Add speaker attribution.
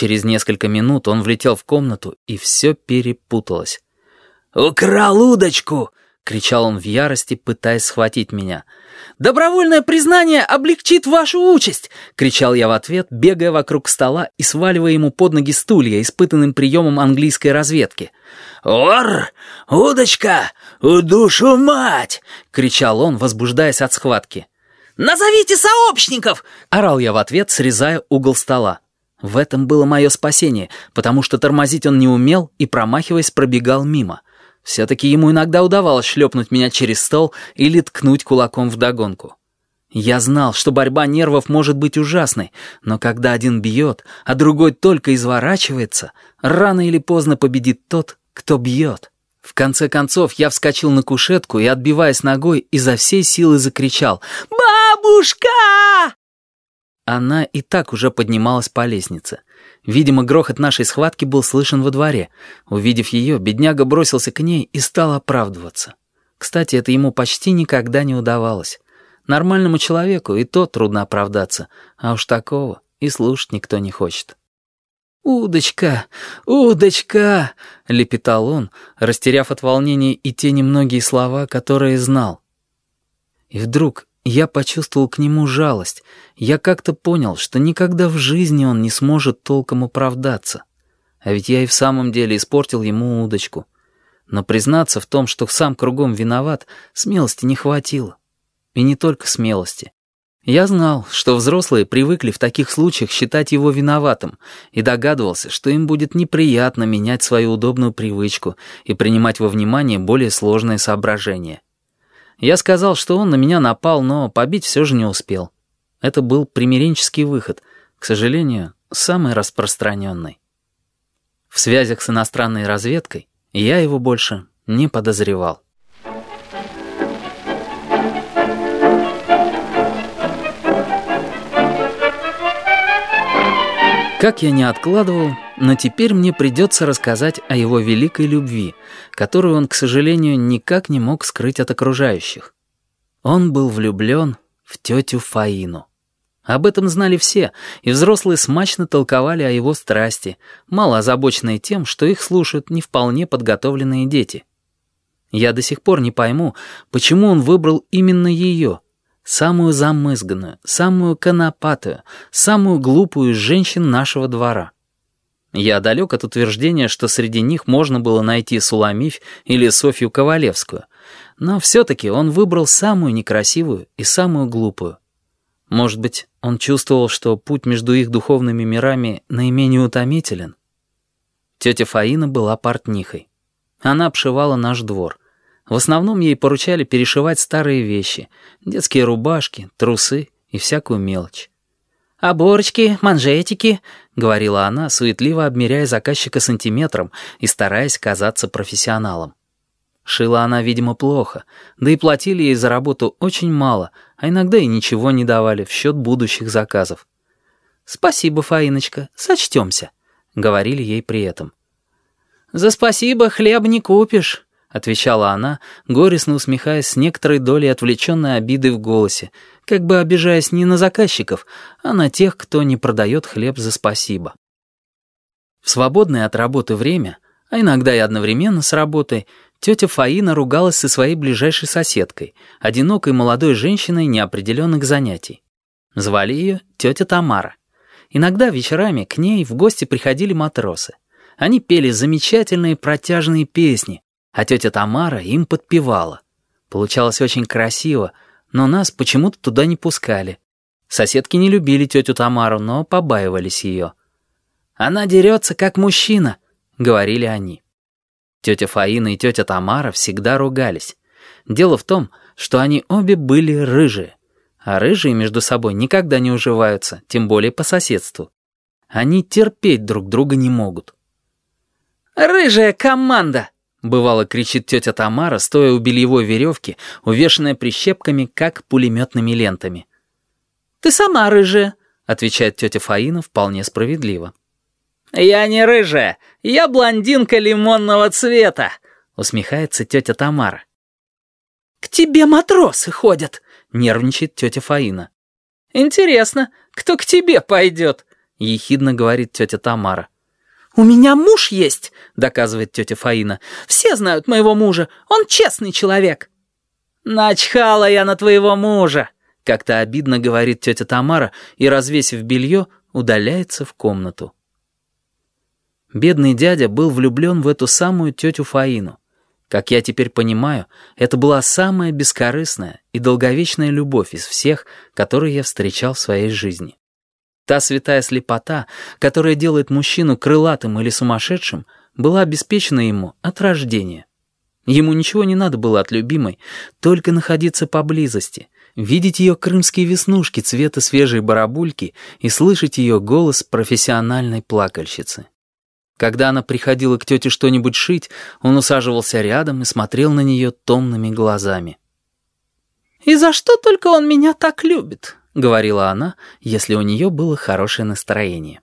Speaker 1: Через несколько минут он влетел в комнату, и все перепуталось.
Speaker 2: «Украл удочку!»
Speaker 1: — кричал он в ярости, пытаясь схватить меня.
Speaker 2: «Добровольное признание облегчит вашу участь!» — кричал я в ответ, бегая вокруг стола и сваливая ему под ноги стулья, испытанным приемом английской разведки. «Ор! Удочка! Удушу мать!» — кричал он, возбуждаясь от схватки. «Назовите сообщников!» — орал я в ответ, срезая угол стола. В этом было мое спасение, потому что тормозить он не умел и, промахиваясь, пробегал мимо. Все-таки ему иногда удавалось шлепнуть меня через стол или ткнуть кулаком вдогонку. Я знал, что борьба нервов может быть ужасной, но когда один бьет, а другой только изворачивается, рано или поздно победит тот, кто бьет. В конце концов я вскочил на кушетку и, отбиваясь ногой, изо всей силы закричал «Бабушка!» Она и так уже поднималась по лестнице. Видимо, грохот нашей схватки был слышен во дворе. Увидев ее, бедняга бросился к ней и стал оправдываться. Кстати, это ему почти никогда не удавалось. Нормальному человеку и то трудно оправдаться, а уж такого и слушать никто не хочет. «Удочка! Удочка!» — лепетал он, растеряв от волнения и те немногие слова, которые знал. И вдруг я почувствовал к нему жалость. Я как-то понял, что никогда в жизни он не сможет толком оправдаться. А ведь я и в самом деле испортил ему удочку. Но признаться в том, что сам кругом виноват, смелости не хватило. И не только смелости. Я знал, что взрослые привыкли в таких случаях считать его виноватым и догадывался, что им будет неприятно менять свою удобную привычку и принимать во внимание более сложные соображения. Я сказал, что он на меня напал, но побить все же не успел. Это был примиренческий выход, к сожалению, самый распространенный. В связях с иностранной разведкой я его больше не подозревал. Как я не откладывал, но теперь мне придется рассказать о его великой любви, которую он, к сожалению, никак не мог скрыть от окружающих. Он был влюблен в тетю Фаину. Об этом знали все, и взрослые смачно толковали о его страсти, мало озабоченные тем, что их слушают не вполне подготовленные дети. Я до сих пор не пойму, почему он выбрал именно ее — самую замызганную, самую конопатую, самую глупую из женщин нашего двора. Я далек от утверждения, что среди них можно было найти Суламифь или Софью Ковалевскую, но все-таки он выбрал самую некрасивую и самую глупую. Может быть, он чувствовал, что путь между их духовными мирами наименее утомителен? Тетя Фаина была портнихой. Она обшивала наш двор. В основном ей поручали перешивать старые вещи, детские рубашки, трусы и всякую мелочь. «Оборочки, манжетики», — говорила она, суетливо обмеряя заказчика сантиметром и стараясь казаться профессионалом. Шила она, видимо, плохо, да и платили ей за работу очень мало, а иногда и ничего не давали в счет будущих заказов. «Спасибо, Фаиночка, сочтемся», — говорили ей при этом. «За спасибо хлеб не купишь», — отвечала она, горестно усмехаясь с некоторой долей отвлеченной обиды в голосе, как бы обижаясь не на заказчиков, а на тех, кто не продает хлеб за спасибо. В свободное от работы время, а иногда и одновременно с работой, тетя Фаина ругалась со своей ближайшей соседкой, одинокой молодой женщиной неопределенных занятий. Звали ее тетя Тамара. Иногда вечерами к ней в гости приходили матросы. Они пели замечательные протяжные песни, а тетя Тамара им подпевала. Получалось очень красиво, но нас почему-то туда не пускали. Соседки не любили тетю Тамару, но побаивались ее. «Она дерется, как мужчина», — говорили они. Тетя Фаина и тетя Тамара всегда ругались. Дело в том, что они обе были рыжие. А рыжие между собой никогда не уживаются, тем более по соседству. Они терпеть друг друга не могут. «Рыжая команда!» Бывало, кричит тетя Тамара, стоя у бельевой веревки, увешанная прищепками, как пулеметными лентами. «Ты сама рыжая», — отвечает тетя Фаина вполне справедливо. «Я не рыжая, я блондинка лимонного цвета», — усмехается тетя Тамара. «К тебе матросы ходят», — нервничает тетя Фаина. «Интересно, кто к тебе пойдет?» — ехидно говорит тетя Тамара.
Speaker 3: «У меня муж есть», — доказывает тетя Фаина. «Все знают моего мужа. Он честный человек».
Speaker 2: «Начхала я на твоего мужа», — как-то обидно говорит тетя Тамара и, развесив белье, удаляется в комнату. Бедный дядя был влюблен в эту самую тетю Фаину. Как я теперь понимаю, это была самая бескорыстная и долговечная любовь из всех, которые я встречал в своей жизни. Та святая слепота, которая делает мужчину крылатым или сумасшедшим, была обеспечена ему от рождения. Ему ничего не надо было от любимой, только находиться поблизости, видеть ее крымские веснушки цвета свежей барабульки и слышать ее голос профессиональной плакальщицы. Когда она приходила к тете что-нибудь шить, он усаживался рядом и смотрел на нее томными глазами.
Speaker 3: «И за что только он меня так любит?»
Speaker 2: — говорила она, если у нее было хорошее настроение.